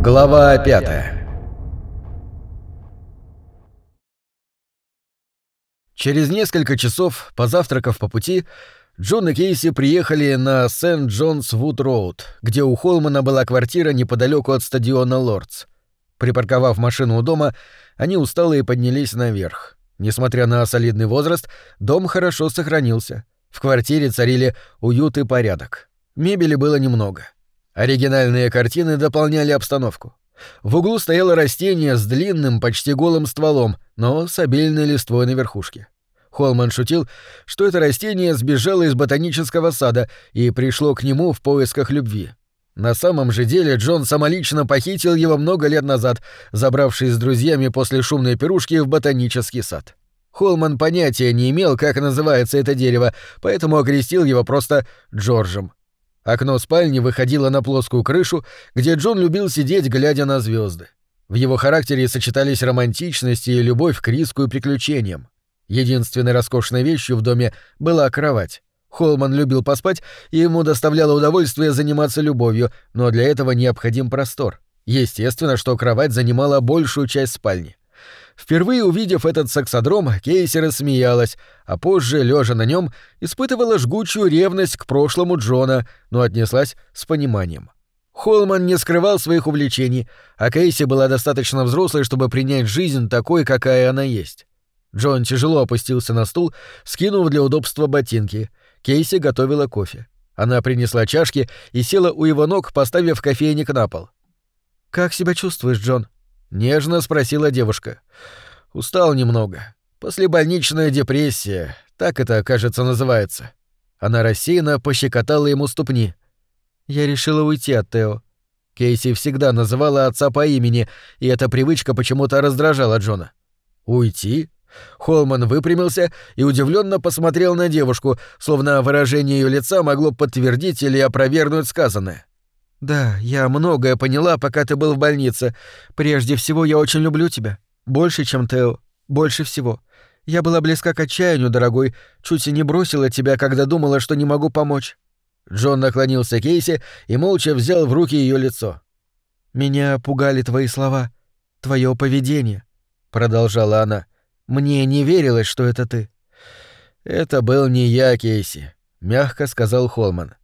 Глава пятая Через несколько часов, позавтракав по пути, Джон и Кейси приехали на Сент-Джонс-Вуд-Роуд, где у Холмана была квартира неподалеку от стадиона Лордс. Припарковав машину у дома, они усталые поднялись наверх. Несмотря на солидный возраст, дом хорошо сохранился. В квартире царили уют и порядок. Мебели было немного. Оригинальные картины дополняли обстановку. В углу стояло растение с длинным, почти голым стволом, но с обильной листвой на верхушке. Холман шутил, что это растение сбежало из ботанического сада и пришло к нему в поисках любви. На самом же деле Джон самолично похитил его много лет назад, забравшись с друзьями после шумной пирушки в ботанический сад. Холман понятия не имел, как называется это дерево, поэтому окрестил его просто Джорджем. Окно спальни выходило на плоскую крышу, где Джон любил сидеть, глядя на звезды. В его характере сочетались романтичность и любовь к риску и приключениям. Единственной роскошной вещью в доме была кровать. Холман любил поспать, и ему доставляло удовольствие заниматься любовью, но для этого необходим простор. Естественно, что кровать занимала большую часть спальни. Впервые увидев этот сексодром, Кейси рассмеялась, а позже, лежа на нем, испытывала жгучую ревность к прошлому Джона, но отнеслась с пониманием. Холман не скрывал своих увлечений, а Кейси была достаточно взрослой, чтобы принять жизнь такой, какая она есть. Джон тяжело опустился на стул, скинув для удобства ботинки — Кейси готовила кофе. Она принесла чашки и села у его ног, поставив кофейник на пол. «Как себя чувствуешь, Джон?» — нежно спросила девушка. «Устал немного. Послебольничная депрессия. Так это, кажется, называется». Она рассеянно пощекотала ему ступни. «Я решила уйти от Тео». Кейси всегда называла отца по имени, и эта привычка почему-то раздражала Джона. «Уйти? Холман выпрямился и удивленно посмотрел на девушку, словно выражение ее лица могло подтвердить или опровергнуть сказанное. «Да, я многое поняла, пока ты был в больнице. Прежде всего, я очень люблю тебя. Больше, чем Тео. Больше всего. Я была близка к отчаянию, дорогой, чуть и не бросила тебя, когда думала, что не могу помочь». Джон наклонился к Кейси и молча взял в руки ее лицо. «Меня пугали твои слова, твое поведение», — продолжала она. — мне не верилось, что это ты. Это был не я, Кейси, мягко сказал Холман.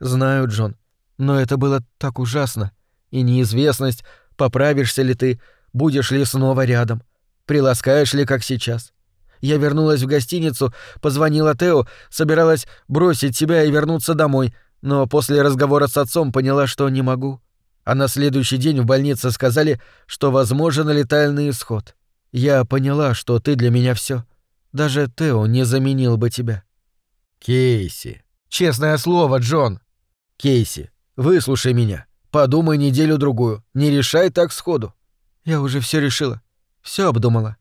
Знаю, Джон, но это было так ужасно. И неизвестность, поправишься ли ты, будешь ли снова рядом, приласкаешь ли, как сейчас. Я вернулась в гостиницу, позвонила Тео, собиралась бросить тебя и вернуться домой, но после разговора с отцом поняла, что не могу. А на следующий день в больнице сказали, что возможен летальный исход. Я поняла, что ты для меня все. Даже Тео не заменил бы тебя. Кейси. Честное слово, Джон. Кейси, выслушай меня. Подумай неделю-другую. Не решай так сходу. Я уже все решила. все обдумала.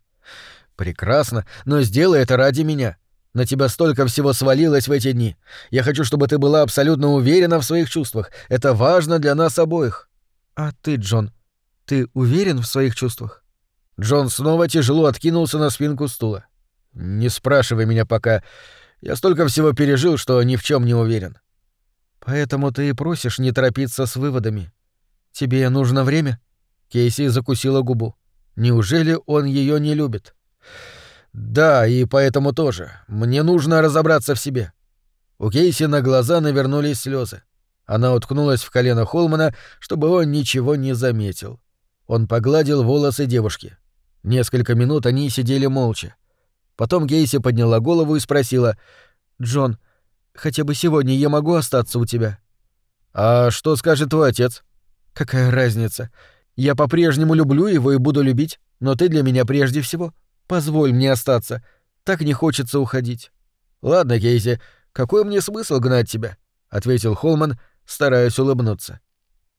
Прекрасно, но сделай это ради меня. На тебя столько всего свалилось в эти дни. Я хочу, чтобы ты была абсолютно уверена в своих чувствах. Это важно для нас обоих. А ты, Джон, ты уверен в своих чувствах? Джон снова тяжело откинулся на спинку стула. «Не спрашивай меня пока. Я столько всего пережил, что ни в чем не уверен». «Поэтому ты и просишь не торопиться с выводами. Тебе нужно время?» Кейси закусила губу. «Неужели он ее не любит?» «Да, и поэтому тоже. Мне нужно разобраться в себе». У Кейси на глаза навернулись слезы. Она уткнулась в колено Холмана, чтобы он ничего не заметил. Он погладил волосы девушки. Несколько минут они сидели молча. Потом Гейси подняла голову и спросила, «Джон, хотя бы сегодня я могу остаться у тебя?» «А что скажет твой отец?» «Какая разница? Я по-прежнему люблю его и буду любить, но ты для меня прежде всего. Позволь мне остаться. Так не хочется уходить». «Ладно, Кейси, какой мне смысл гнать тебя?» — ответил Холман, стараясь улыбнуться.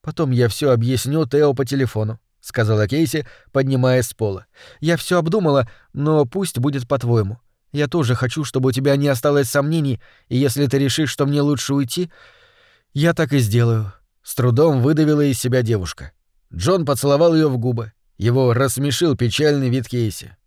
«Потом я все объясню Тео по телефону сказала Кейси, поднимаясь с пола. Я все обдумала, но пусть будет по-твоему. Я тоже хочу, чтобы у тебя не осталось сомнений, и если ты решишь, что мне лучше уйти, я так и сделаю. С трудом выдавила из себя девушка. Джон поцеловал ее в губы. Его рассмешил печальный вид Кейси.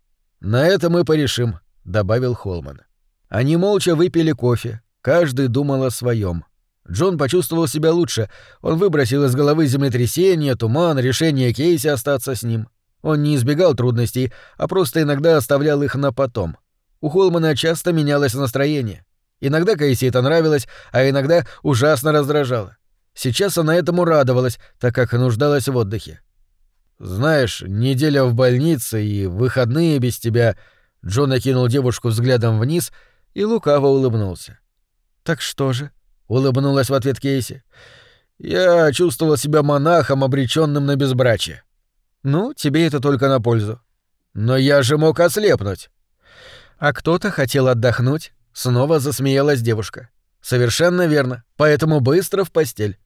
На это мы порешим, добавил Холман. Они молча выпили кофе. Каждый думал о своем. Джон почувствовал себя лучше. Он выбросил из головы землетрясение, туман, решение Кейси остаться с ним. Он не избегал трудностей, а просто иногда оставлял их на потом. У Холмана часто менялось настроение. Иногда Кейси это нравилось, а иногда ужасно раздражало. Сейчас она этому радовалась, так как нуждалась в отдыхе. «Знаешь, неделя в больнице и выходные без тебя...» Джон окинул девушку взглядом вниз и лукаво улыбнулся. «Так что же?» — улыбнулась в ответ Кейси. «Я чувствовал себя монахом, обреченным на безбрачие». «Ну, тебе это только на пользу». «Но я же мог ослепнуть». «А кто-то хотел отдохнуть», — снова засмеялась девушка. «Совершенно верно. Поэтому быстро в постель.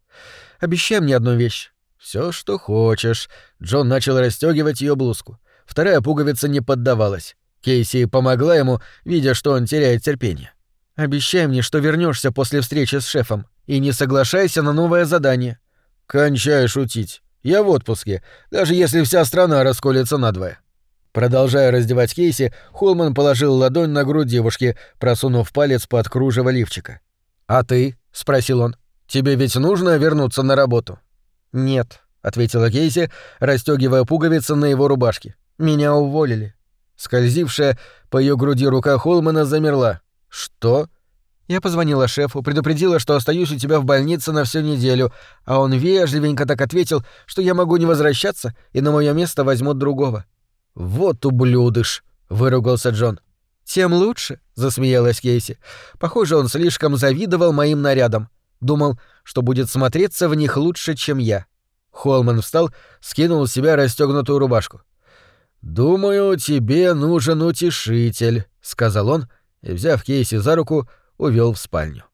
Обещай мне одну вещь. Все, что хочешь. Джон начал расстегивать ее блузку. Вторая пуговица не поддавалась. Кейси помогла ему, видя, что он теряет терпение. Обещай мне, что вернешься после встречи с шефом, и не соглашайся на новое задание. Кончай шутить. Я в отпуске, даже если вся страна расколется надвое. Продолжая раздевать Кейси, Холман положил ладонь на грудь девушки, просунув палец под кружево лифчика. «А ты?» — спросил он. «Тебе ведь нужно вернуться на работу?» «Нет», — ответила Кейси, расстегивая пуговицы на его рубашке. «Меня уволили». Скользившая по ее груди рука Холмана замерла. «Что?» Я позвонила шефу, предупредила, что остаюсь у тебя в больнице на всю неделю, а он вежливенько так ответил, что я могу не возвращаться, и на мое место возьмут другого. «Вот ублюдыш!» — выругался Джон. «Тем лучше», — засмеялась Кейси. «Похоже, он слишком завидовал моим нарядам. Думал, что будет смотреться в них лучше, чем я. Холман встал, скинул с себя расстегнутую рубашку. «Думаю, тебе нужен утешитель», — сказал он, и, взяв Кейси за руку, увел в спальню.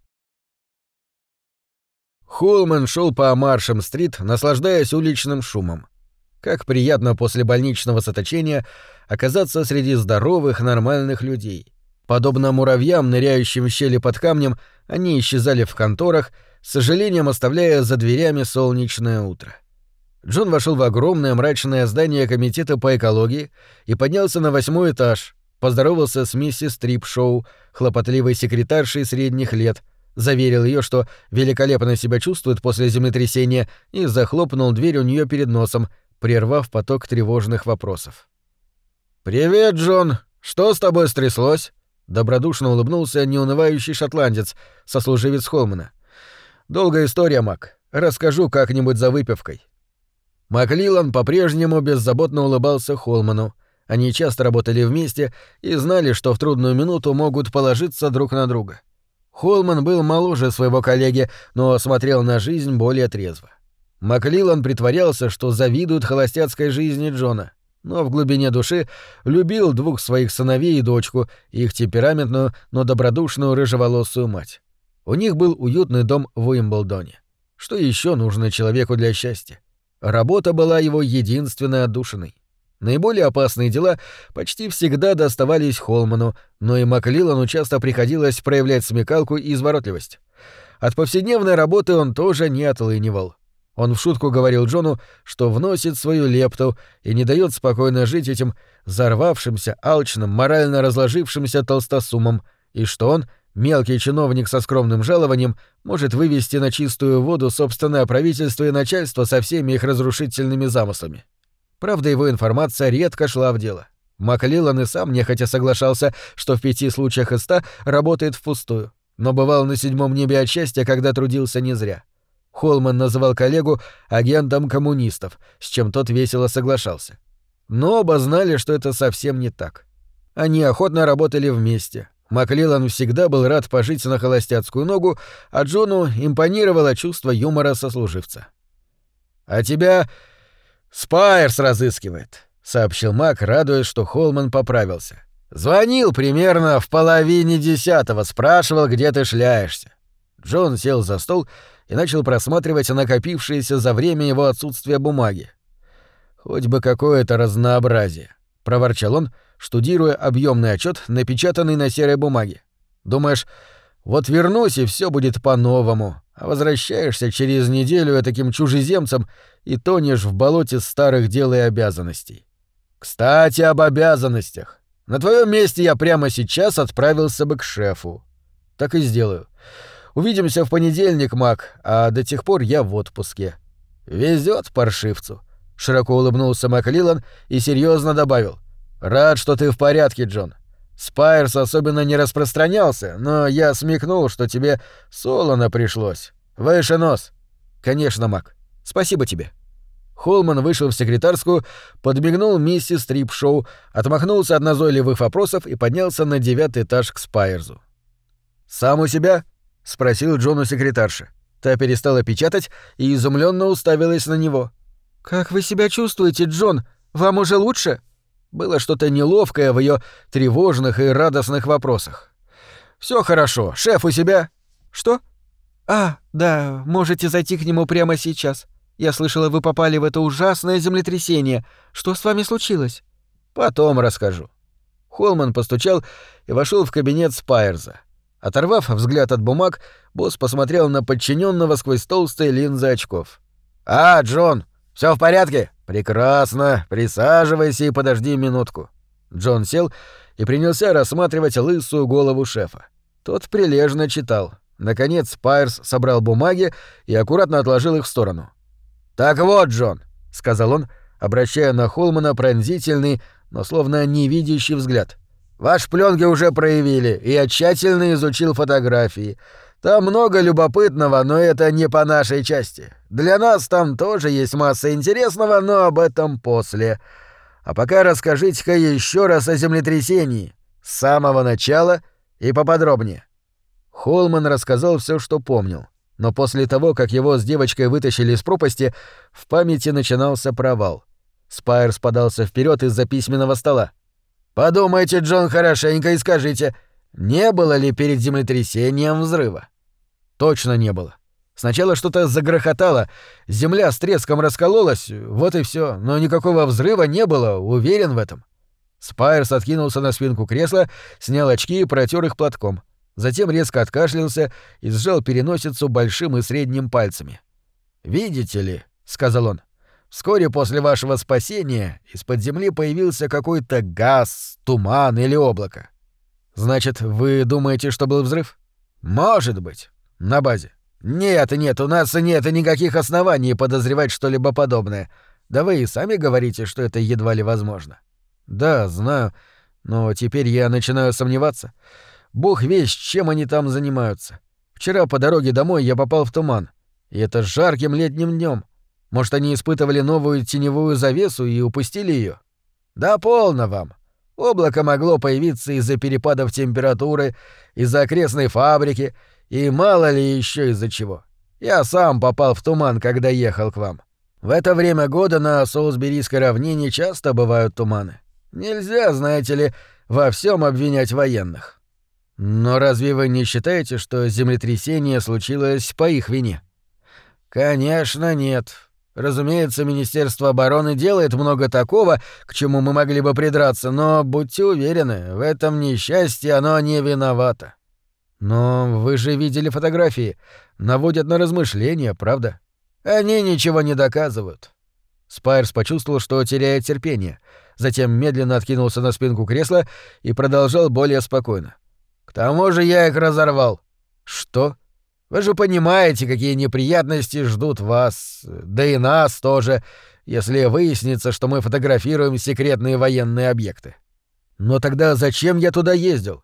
Холман шел по Маршем-стрит, наслаждаясь уличным шумом. Как приятно после больничного заточения оказаться среди здоровых, нормальных людей. Подобно муравьям, ныряющим в щели под камнем, они исчезали в конторах, с сожалением оставляя за дверями солнечное утро. Джон вошел в огромное мрачное здание комитета по экологии и поднялся на восьмой этаж, поздоровался с миссис Трипшоу, хлопотливой секретаршей средних лет, заверил ее, что великолепно себя чувствует после землетрясения, и захлопнул дверь у нее перед носом, прервав поток тревожных вопросов. «Привет, Джон! Что с тобой стряслось?» Добродушно улыбнулся неунывающий шотландец, сослуживец Холмана. «Долгая история, Мак. Расскажу как-нибудь за выпивкой». Маклилан по-прежнему беззаботно улыбался Холману. Они часто работали вместе и знали, что в трудную минуту могут положиться друг на друга. Холман был моложе своего коллеги, но смотрел на жизнь более трезво. Маклилан притворялся, что завидует холостяцкой жизни Джона, но в глубине души любил двух своих сыновей и дочку, их темпераментную, но добродушную рыжеволосую мать. У них был уютный дом в Уимблдоне. Что еще нужно человеку для счастья? Работа была его единственной отдушиной. Наиболее опасные дела почти всегда доставались Холману, но и Маклилану часто приходилось проявлять смекалку и изворотливость. От повседневной работы он тоже не отлынивал. Он в шутку говорил Джону, что вносит свою лепту и не дает спокойно жить этим зарвавшимся, алчным, морально разложившимся толстосумом, и что он Мелкий чиновник со скромным жалованием может вывести на чистую воду собственное правительство и начальство со всеми их разрушительными замыслами. Правда, его информация редко шла в дело. Маклилан и сам нехотя соглашался, что в пяти случаях из ста работает впустую, но бывал на седьмом небе от счастья, когда трудился не зря. Холман называл коллегу агентом коммунистов, с чем тот весело соглашался. Но оба знали, что это совсем не так. Они охотно работали вместе, Маклилан всегда был рад пожить на холостяцкую ногу, а Джону импонировало чувство юмора сослуживца. «А тебя Спайерс разыскивает», — сообщил Мак, радуясь, что Холман поправился. «Звонил примерно в половине десятого, спрашивал, где ты шляешься». Джон сел за стол и начал просматривать накопившиеся за время его отсутствия бумаги. «Хоть бы какое-то разнообразие», — проворчал он, — штудируя объемный отчет, напечатанный на серой бумаге. Думаешь, вот вернусь, и все будет по-новому, а возвращаешься через неделю таким чужеземцем и тонешь в болоте старых дел и обязанностей. Кстати, об обязанностях. На твоем месте я прямо сейчас отправился бы к шефу. Так и сделаю. Увидимся в понедельник, Мак, а до тех пор я в отпуске. Везет паршивцу. Широко улыбнулся Маклилан и серьезно добавил. Рад, что ты в порядке, Джон. Спайерс особенно не распространялся, но я смекнул, что тебе солоно пришлось. Выше нос. Конечно, Мак. Спасибо тебе. Холман вышел в секретарскую, подмигнул миссис Трипшоу, отмахнулся от назойливых вопросов и поднялся на девятый этаж к Спайерзу. «Сам у себя?» — спросил Джон у секретарши. Та перестала печатать и изумленно уставилась на него. «Как вы себя чувствуете, Джон? Вам уже лучше?» Было что-то неловкое в ее тревожных и радостных вопросах. Все хорошо. Шеф у себя?» «Что?» «А, да, можете зайти к нему прямо сейчас. Я слышала, вы попали в это ужасное землетрясение. Что с вами случилось?» «Потом расскажу». Холман постучал и вошел в кабинет Спайерза. Оторвав взгляд от бумаг, босс посмотрел на подчиненного сквозь толстые линзы очков. «А, Джон, все в порядке? Прекрасно. Присаживайся и подожди минутку». Джон сел и принялся рассматривать лысую голову шефа. Тот прилежно читал. Наконец Спайерс собрал бумаги и аккуратно отложил их в сторону. «Так вот, Джон», — сказал он, обращая на Холмана пронзительный, но словно невидящий взгляд. «Ваш пленки уже проявили, и я тщательно изучил фотографии. Там много любопытного, но это не по нашей части. Для нас там тоже есть масса интересного, но об этом после. А пока расскажите-ка еще раз о землетрясении. С самого начала и поподробнее». Холман рассказал все, что помнил но после того, как его с девочкой вытащили из пропасти, в памяти начинался провал. Спайерс подался вперед из-за письменного стола. «Подумайте, Джон, хорошенько и скажите, не было ли перед землетрясением взрыва?» «Точно не было. Сначала что-то загрохотало, земля с треском раскололась, вот и все, но никакого взрыва не было, уверен в этом». Спайерс откинулся на спинку кресла, снял очки и протер их платком. Затем резко откашлялся и сжал переносицу большим и средним пальцами. «Видите ли», — сказал он, — «вскоре после вашего спасения из-под земли появился какой-то газ, туман или облако. Значит, вы думаете, что был взрыв? Может быть. На базе. Нет, нет, у нас нет никаких оснований подозревать что-либо подобное. Да вы и сами говорите, что это едва ли возможно. Да, знаю, но теперь я начинаю сомневаться. Бог весь, чем они там занимаются. Вчера по дороге домой я попал в туман. И это жарким летним днем. Может, они испытывали новую теневую завесу и упустили ее? Да полно вам. Облако могло появиться из-за перепадов температуры, из-за окрестной фабрики и мало ли еще из-за чего. Я сам попал в туман, когда ехал к вам. В это время года на Соусберийской равнине часто бывают туманы. Нельзя, знаете ли, во всем обвинять военных. Но разве вы не считаете, что землетрясение случилось по их вине? Конечно, нет. Разумеется, Министерство обороны делает много такого, к чему мы могли бы придраться, но будьте уверены, в этом несчастье оно не виновато. Но вы же видели фотографии, наводят на размышления, правда? Они ничего не доказывают. Спайерс почувствовал, что теряет терпение, затем медленно откинулся на спинку кресла и продолжал более спокойно. К тому же я их разорвал. Что? Вы же понимаете, какие неприятности ждут вас, да и нас тоже, если выяснится, что мы фотографируем секретные военные объекты. Но тогда зачем я туда ездил?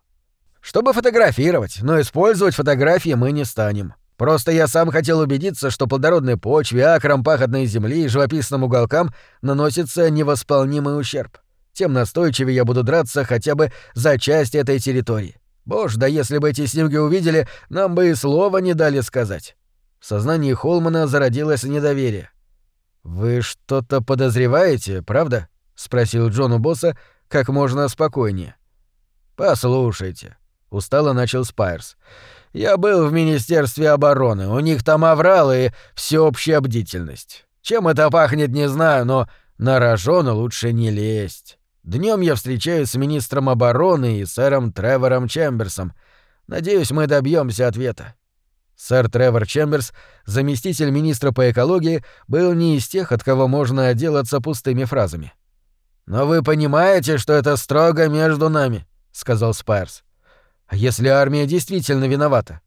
Чтобы фотографировать, но использовать фотографии мы не станем. Просто я сам хотел убедиться, что плодородной почве, акрам пахотной земли и живописным уголкам наносится невосполнимый ущерб. Тем настойчивее я буду драться хотя бы за часть этой территории. Боже, да если бы эти снимки увидели, нам бы и слова не дали сказать. В сознании Холмана зародилось недоверие. «Вы что-то подозреваете, правда?» — спросил Джон у босса как можно спокойнее. «Послушайте», — устало начал Спайерс. «Я был в Министерстве обороны, у них там оврал и всеобщая бдительность. Чем это пахнет, не знаю, но на рожон лучше не лезть. Днем я встречаюсь с министром обороны и сэром Тревором Чемберсом. Надеюсь, мы добьемся ответа. Сэр Тревор Чемберс, заместитель министра по экологии, был не из тех, от кого можно отделаться пустыми фразами. «Но вы понимаете, что это строго между нами», — сказал Спайрс. «А если армия действительно виновата?»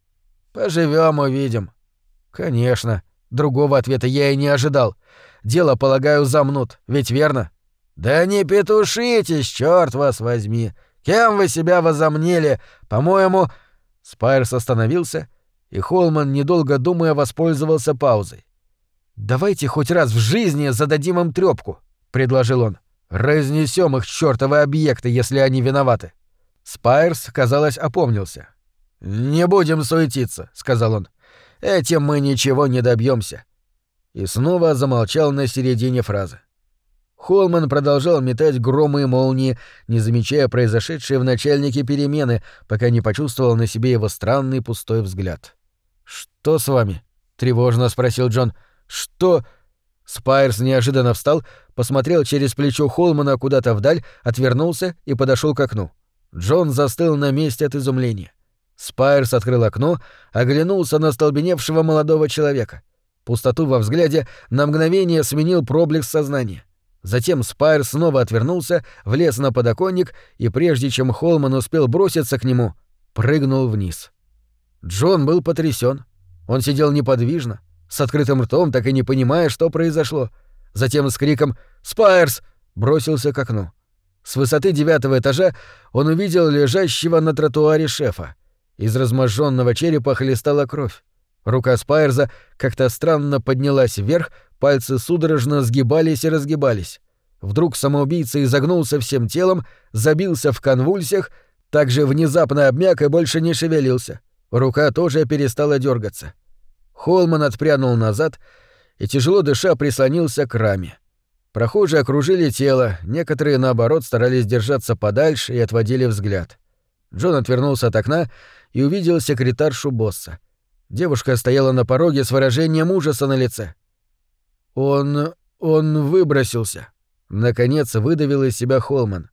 Поживем, увидим. Конечно. Другого ответа я и не ожидал. Дело, полагаю, замнут, ведь верно? Да не петушитесь, черт вас возьми. Кем вы себя возомнили? По-моему... Спайрс остановился, и Холман, недолго думая, воспользовался паузой. «Давайте хоть раз в жизни зададим им трёпку», — предложил он. «Разнесем их чёртовы объекты, если они виноваты». Спайрс, казалось, опомнился. «Не будем суетиться», — сказал он. «Этим мы ничего не добьемся. И снова замолчал на середине фразы. Холман продолжал метать громы и молнии, не замечая произошедшей в начальнике перемены, пока не почувствовал на себе его странный пустой взгляд. «Что с вами?» — тревожно спросил Джон. «Что?» Спайрс неожиданно встал, посмотрел через плечо Холмана куда-то вдаль, отвернулся и подошел к окну. Джон застыл на месте от изумления. Спайрс открыл окно, оглянулся на остолбеневшего молодого человека. Пустоту во взгляде на мгновение сменил проблеск сознания. Затем Спайрс снова отвернулся, влез на подоконник и, прежде чем Холман успел броситься к нему, прыгнул вниз. Джон был потрясен. Он сидел неподвижно, с открытым ртом, так и не понимая, что произошло. Затем с криком «Спайрс!» бросился к окну. С высоты девятого этажа он увидел лежащего на тротуаре шефа. Из разможженного черепа хлестала кровь. Рука Спайрза как-то странно поднялась вверх, пальцы судорожно сгибались и разгибались. Вдруг самоубийца изогнулся всем телом, забился в конвульсиях, также внезапно обмяк и больше не шевелился. Рука тоже перестала дергаться. Холман отпрянул назад и, тяжело дыша, прислонился к раме. Прохожие окружили тело, некоторые, наоборот, старались держаться подальше и отводили взгляд. Джон отвернулся от окна и увидел секретаршу босса. Девушка стояла на пороге с выражением ужаса на лице. «Он... он выбросился», — наконец выдавил из себя Холман.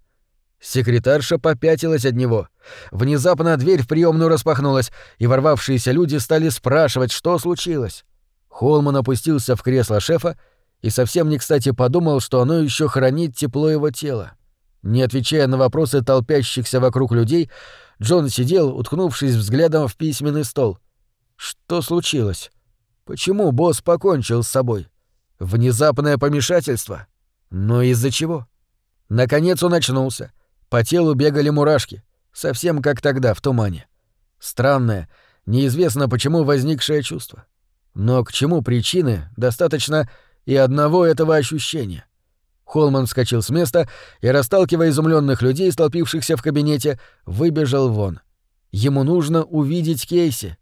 Секретарша попятилась от него. Внезапно дверь в приемную распахнулась, и ворвавшиеся люди стали спрашивать, что случилось. Холман опустился в кресло шефа и совсем не кстати подумал, что оно еще хранит тепло его тела. Не отвечая на вопросы толпящихся вокруг людей, Джон сидел, уткнувшись взглядом в письменный стол. Что случилось? Почему босс покончил с собой? Внезапное помешательство? Но из-за чего? Наконец он очнулся. По телу бегали мурашки, совсем как тогда, в тумане. Странное, неизвестно почему возникшее чувство. Но к чему причины достаточно и одного этого ощущения. Холман вскочил с места и, расталкивая изумленных людей, столпившихся в кабинете, выбежал вон. Ему нужно увидеть Кейси.